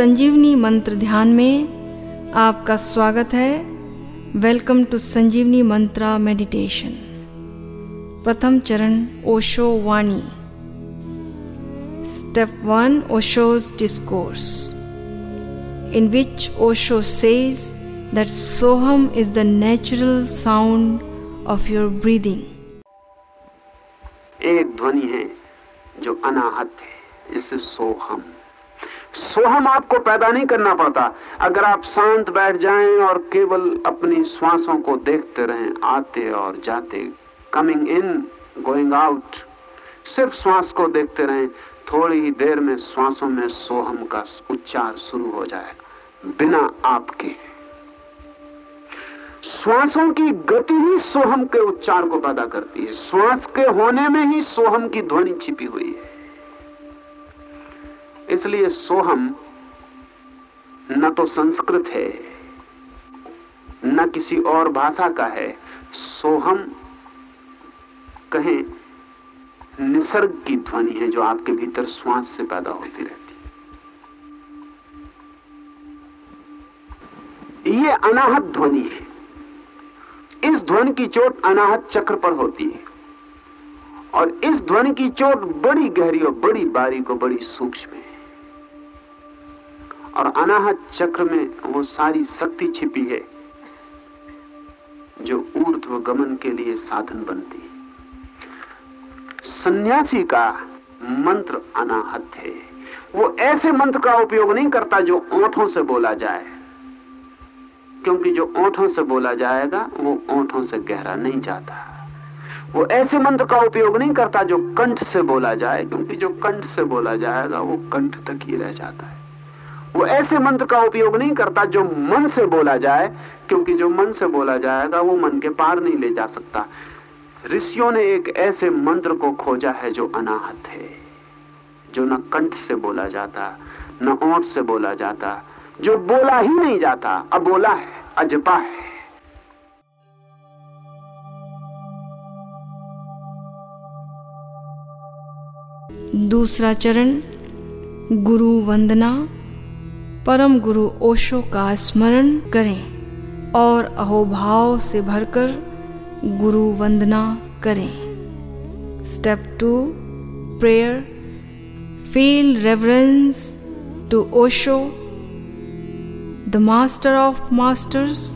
संजीवनी मंत्र ध्यान में आपका स्वागत है। Welcome to Sanjeevani mantra meditation प्रथम चरण, ओशो वाणी। Step one Osho's discourse in which Osho says that Soham is the natural sound of your breathing एक ध्वनि है जो अनाहत है जिसे सोहम सोहम आपको पैदा नहीं करना पड़ता। अगर आप शांत बैठ जाएँ और केवल अपनी श्वासों को देखते रहें, आते और जाते कमिंग इन गोइंग आउट सिर्फ़ श्वास को देखते रहें, थोड़ी ही देर में श्वासों में सोहम का उच्चार शुरू हो जाएगा, बिना आपके। श्वासों की गति ही सोहम के उच्चार को पैदा करती है। श्वास के होने में ही सोहम की ध्वनि छिपी हुई है। इसलिए सोहम न तो संस्कृत है, न किसी और भाषा का है। सोहम कहें, निसर्ग की ध्वनि है जो आपके भीतर श्वास से पैदा होती रहती है। ये अनाहत ध्वनि है। इस ध्वनि की चोट अनाहत चक्र पर होती है। और इस ध्वनि की चोट बड़ी गहरी और बड़ी बारीक और बड़ी सूक्ष्म है। और अनाहत चक्र में वो सारी शक्ति छिपी है, जो ऊर्ध्व गमन के लिए साधन बनती है। सन्यासी का मंत्र अनाहत है। वो ऐसे मंत्र का उपयोग नहीं करता जो ओठों से बोला जाए। क्योंकि जो ओठों से बोला जाएगा, वो ओठों से गहरा नहीं जाता। वो ऐसे मंत्र का उपयोग नहीं करता जो कंठ से बोला जाए, क्योंकि जो कंठ से बोला जाएगा, वो कंठ तक ही रह जाता है। वो ऐसे मंत्र का उपयोग नहीं करता जो मन से बोला जाए, क्योंकि जो मन से बोला जाएगा, वो मन के पार नहीं ले जा सकता। ऋषियों ने एक ऐसे मंत्र को खोजा है जो अनाहत है, जो न कंठ से बोला जाता, न ओठ से बोला जाता, जो बोला ही नहीं जाता अब बोला है, अजपा है। दूसरा चरण, गुरु वंदना। परम गुरु ओशो का स्मरण करें और अहोभाव से भरकर गुरु वंदना करें। Step two prayer feel reverence to Osho the master of masters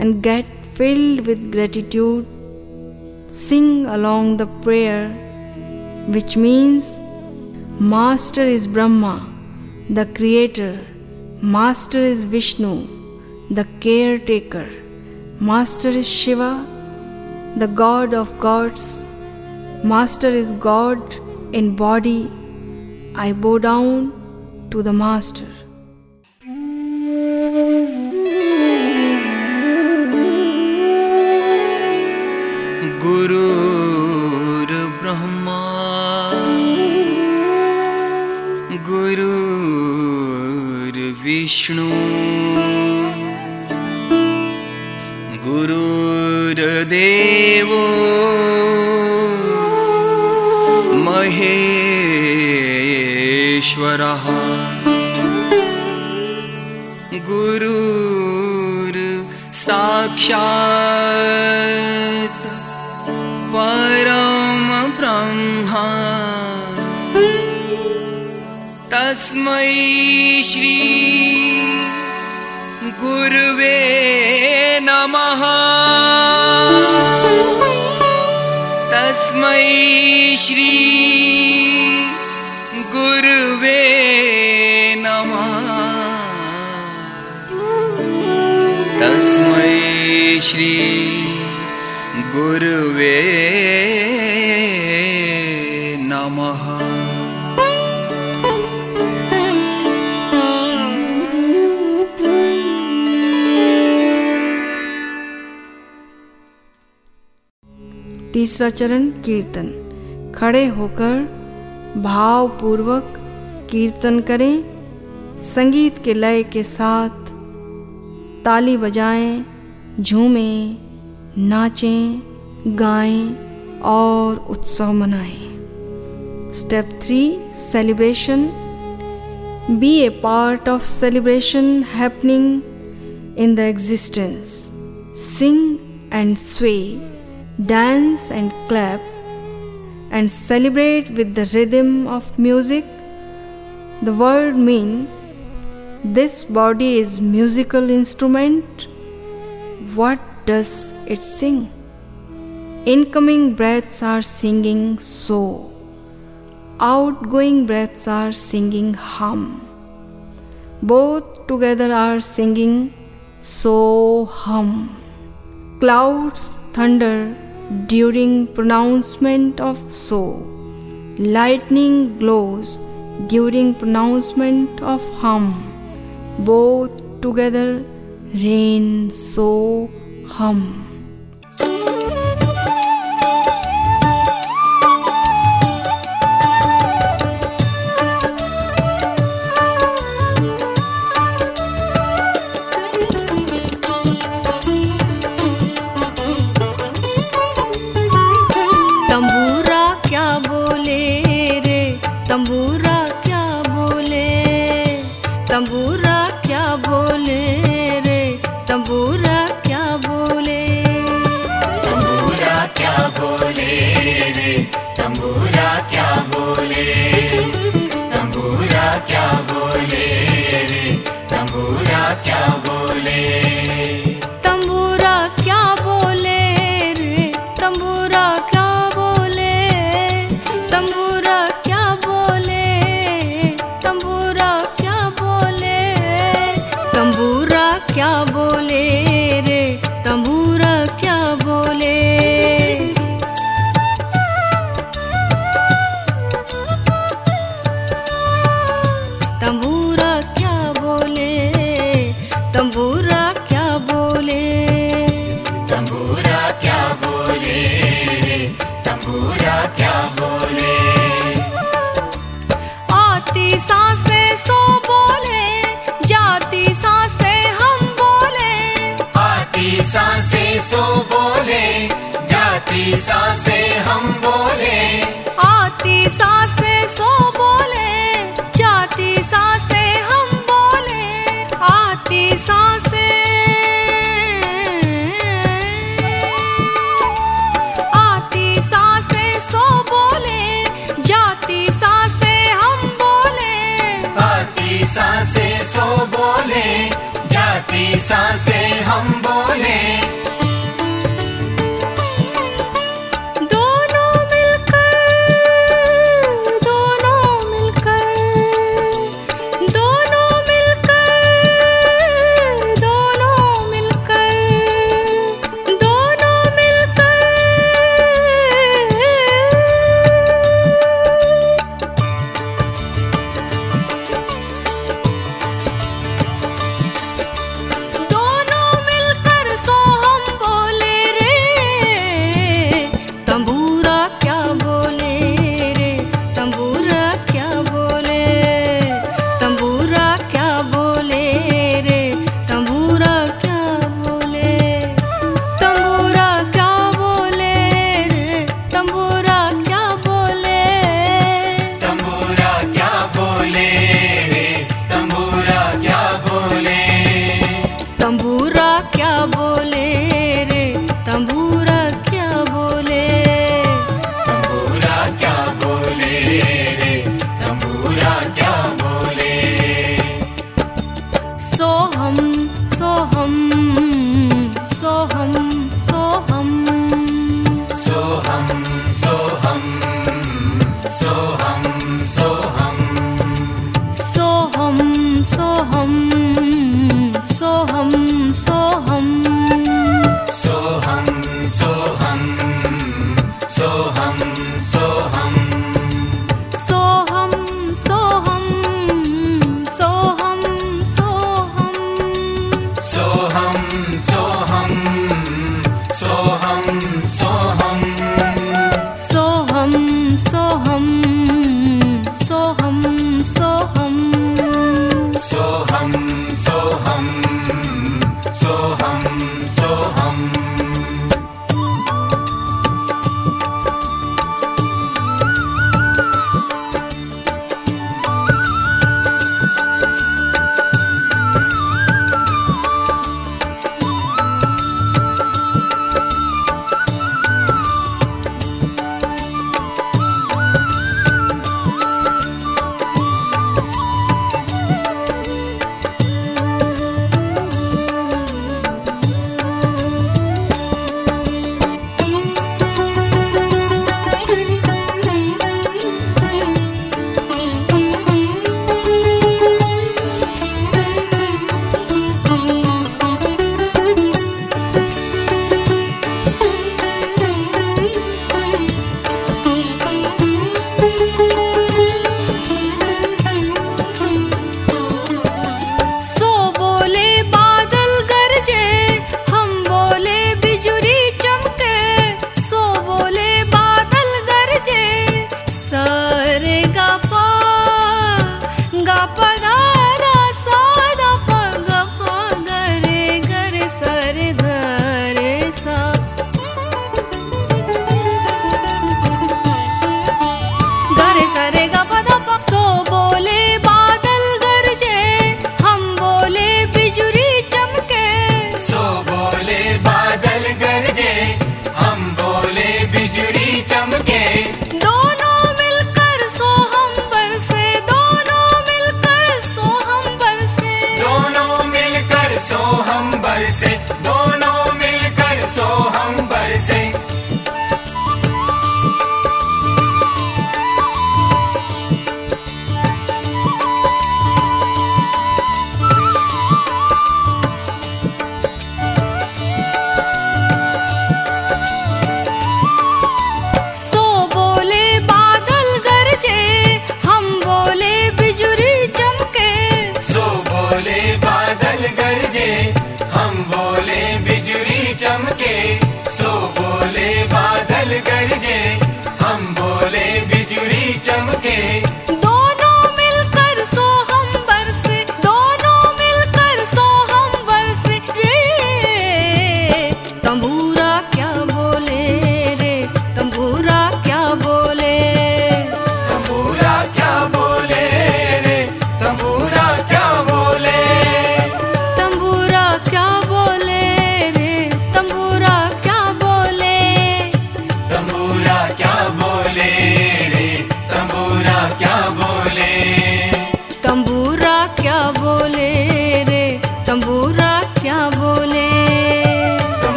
and get filled with gratitude sing along the prayer which means master is Brahma the creator Master is Vishnu, the caretaker. Master is Shiva, the God of gods. Master is God in body. I bow down to the Master. Guru गुरुदेवो महेश्वरः। गुरु साक्षात् परम ब्रह्म। तस्मै श्री गुरुवे तस्मै श्री गुरुवे नमः। तस्मै श्री गुरुवे तीसरा चरण कीर्तन। खड़े होकर भावपूर्वक कीर्तन करें। संगीत के लय के साथ ताली बजाएँ, झूमें नाचें गाएँ और उत्सव मनाएँ। Step three celebration be a part of celebration happening in the existence. Sing and sway, dance and clap, and celebrate with the rhythm of music. The word mean this body is musical instrument. What does it sing? Incoming breaths are singing so outgoing breaths are singing hum. Both together are singing so hum. Clouds thunder during pronouncement of so. Lightning glows during pronouncement of hum. Both together rain so hum. आती सांसे सो बोले जाती सांसे हम बोले। आती सांसे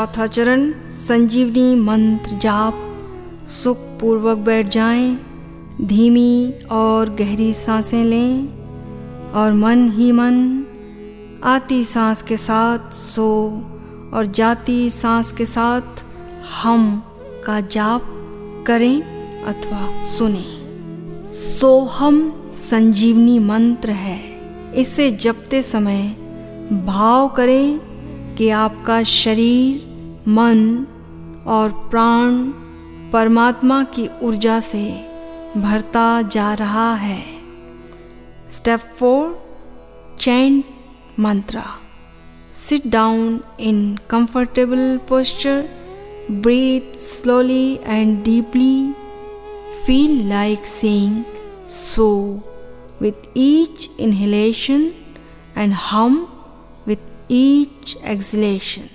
चौथा चरण संजीवनी मंत्र जाप सुख पूर्वक बैठ जाएँ, धीमी और गहरी साँसें लें और मन ही मन आती सांस के साथ सो और जाती सांस के साथ हम का जाप करें अथवा सुने। सोहम संजीवनी मंत्र है। इसे जपते समय भाव करें कि आपका शरीर मन और प्राण परमात्मा की ऊर्जा से भरता जा रहा है। Step four chant mantra sit down in comfortable posture breathe slowly and deeply feel like saying so with each inhalation and hum with each exhalation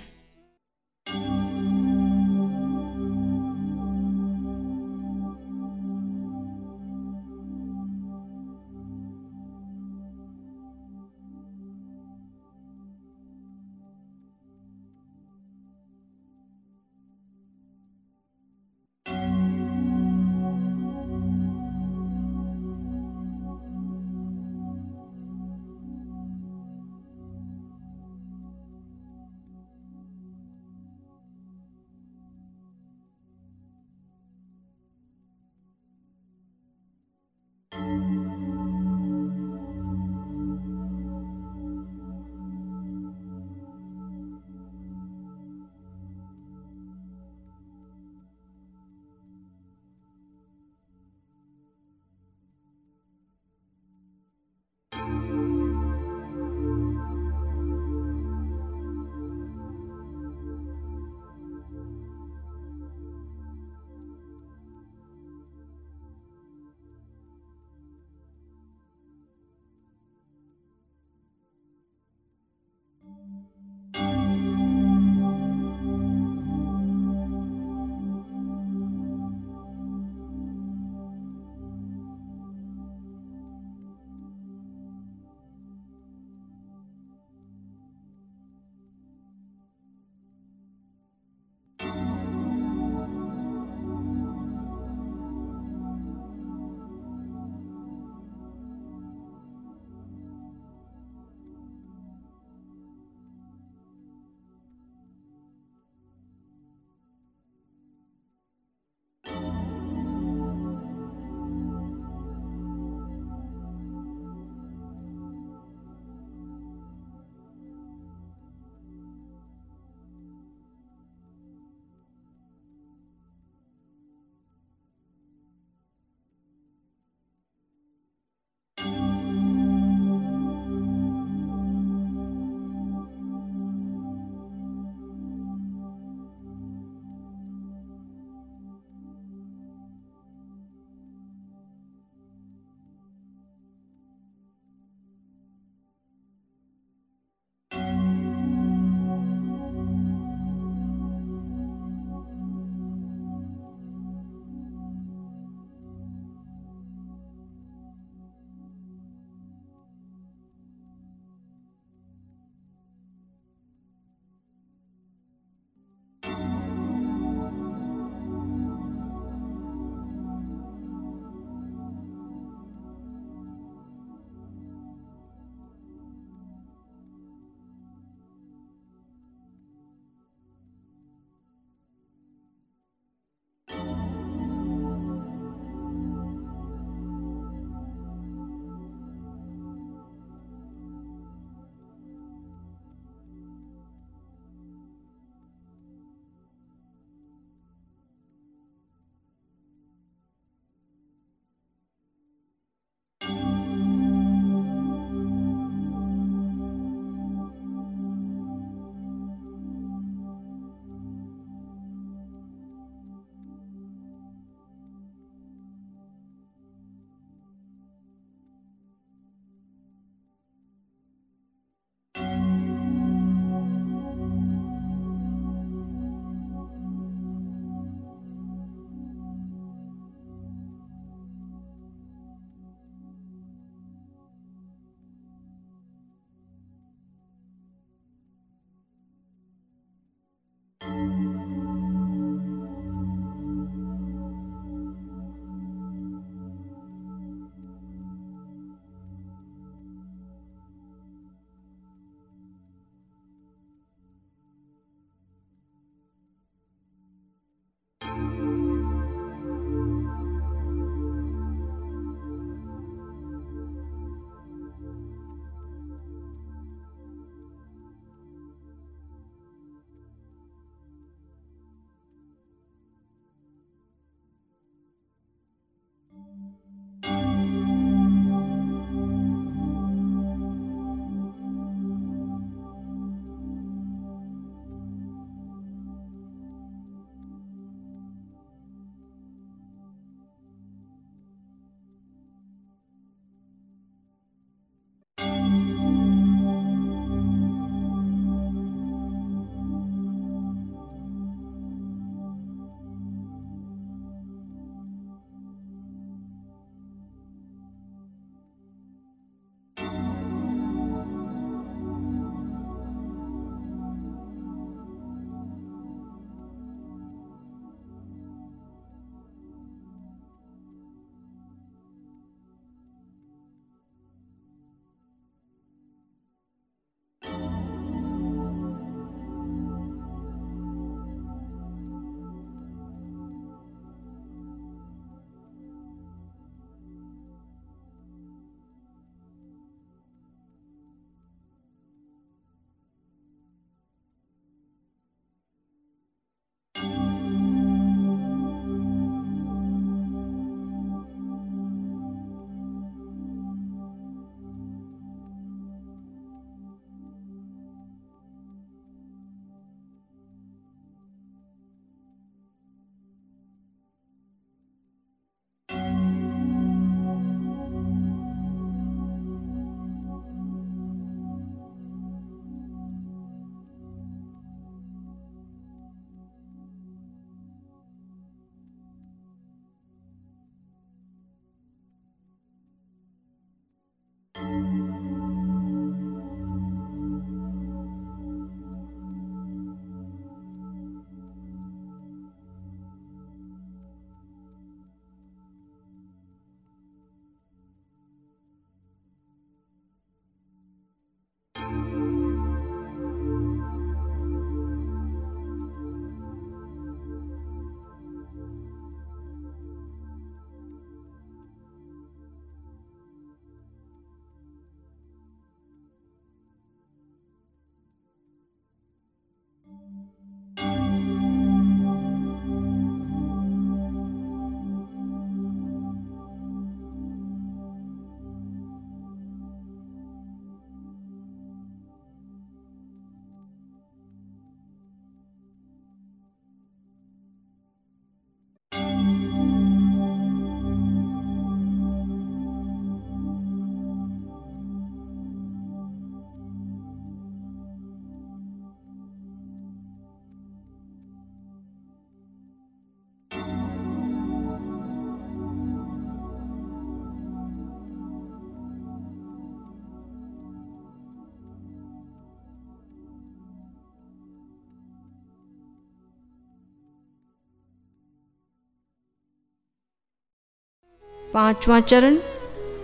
पांचवा चरण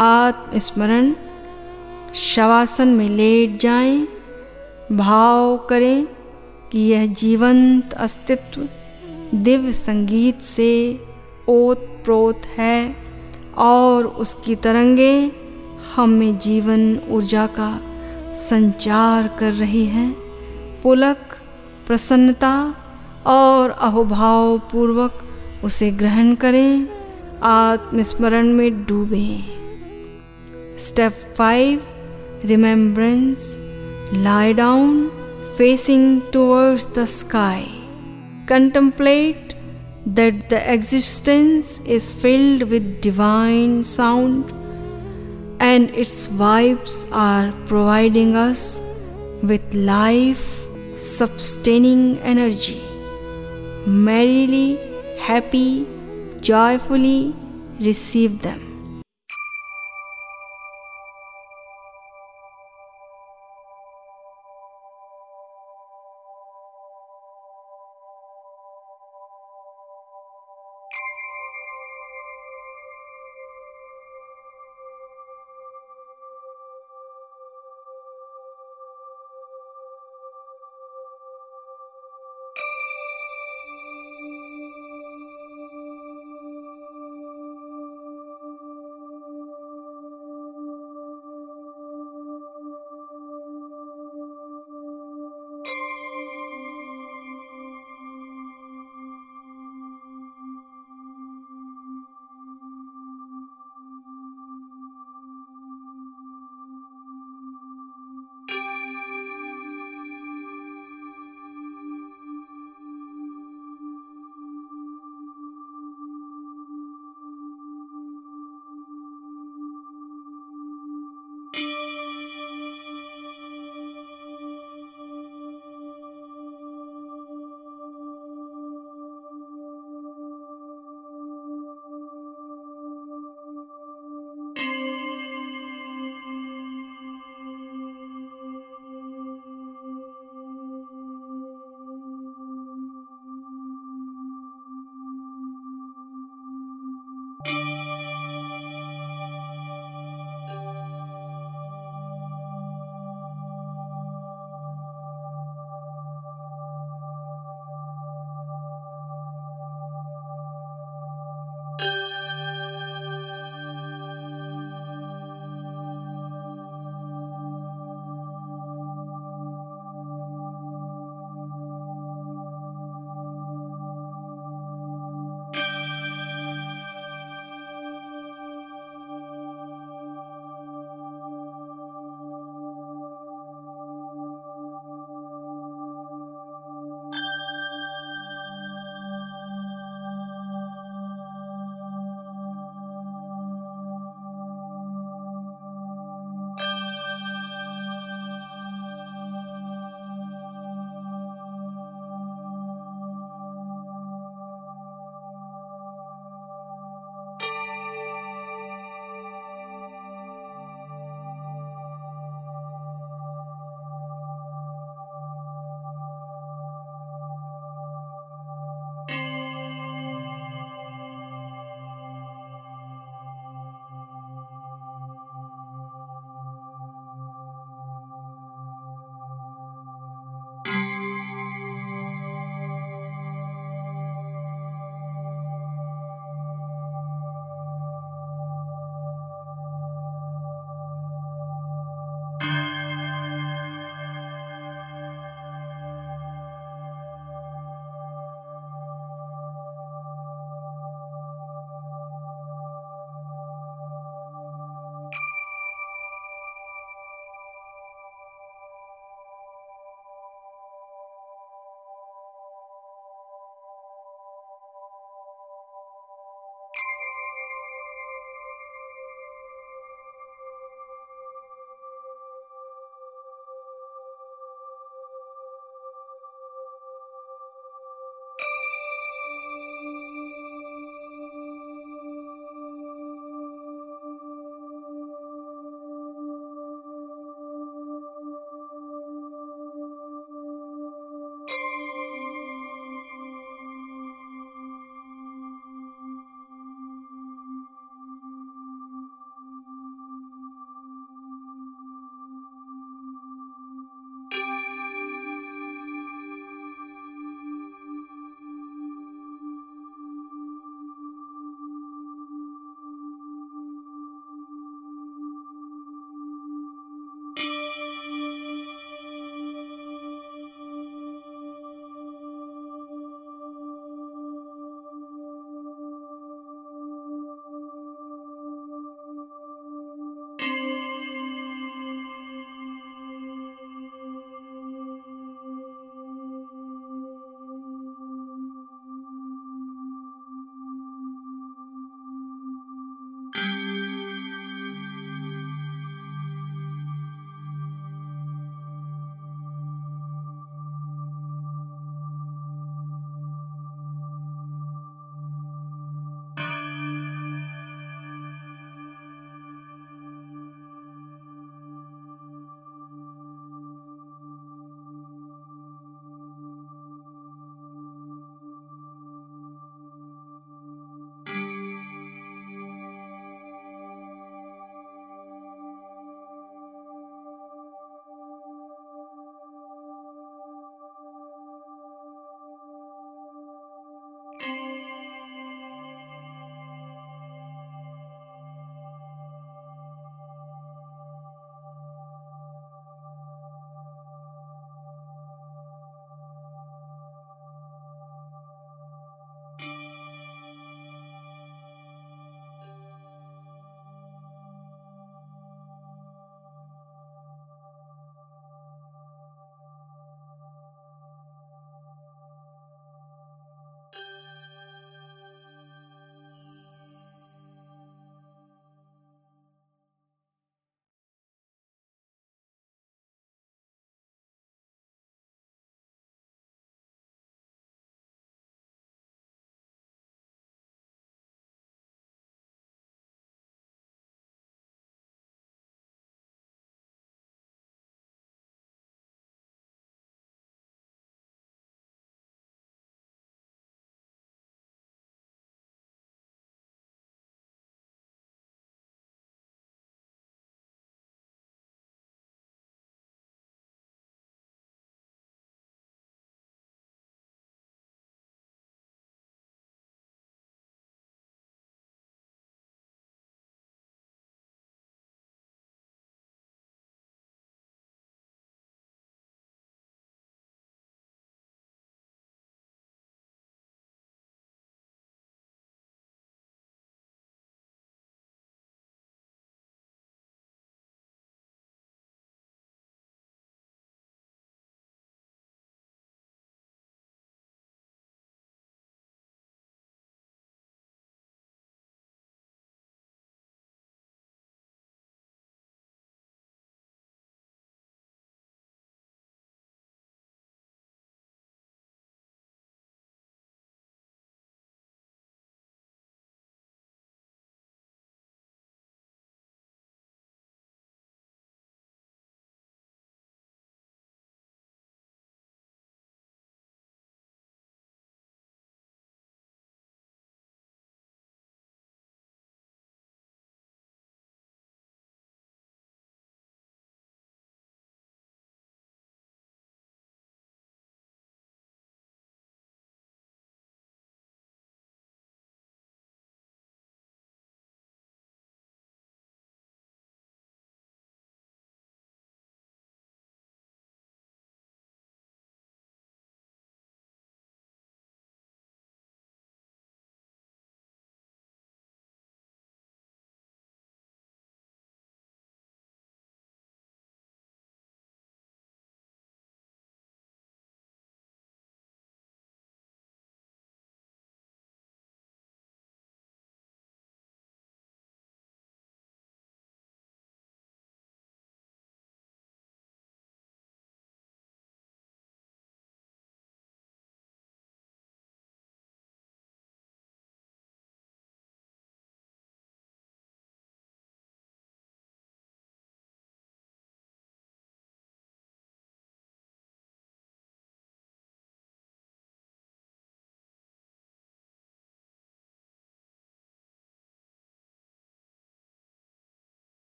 आत्मस्मरण। शवासन में लेट जाएँ, भाव करें कि यह जीवंत अस्तित्व दिव्य संगीत से ओत प्रोत है और उसकी तरंगे हम में जीवन ऊर्जा का संचार कर रही हैं। पुलक प्रसन्नता और अहोभाव पूर्वक उसे ग्रहण करें। आत्मस्मरण में डूबे step five remembrance lie down facing towards the sky. Contemplate that the existence is filled with divine sound and its vibes are providing us with life sustaining energy. Merrily, happy, joyfully receive them.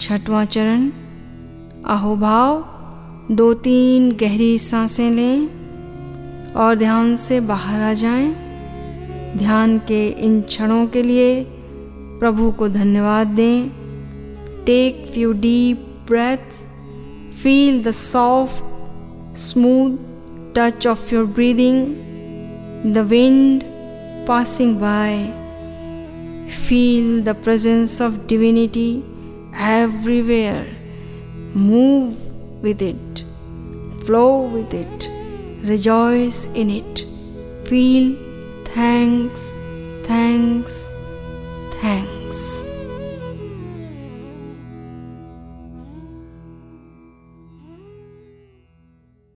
छठवां चरण, अहोभाव, दो तीन गहरी साँसें लें और ध्यान से बाहर आ जाएँ। ध्यान के इन क्षणों के लिए प्रभु को धन्यवाद दें take few deep breaths feel the soft smooth touch of your breathing the wind passing by. Feel the presence of divinity everywhere. Move with it, flow with it, rejoice in it. Feel thanks, thanks, thanks.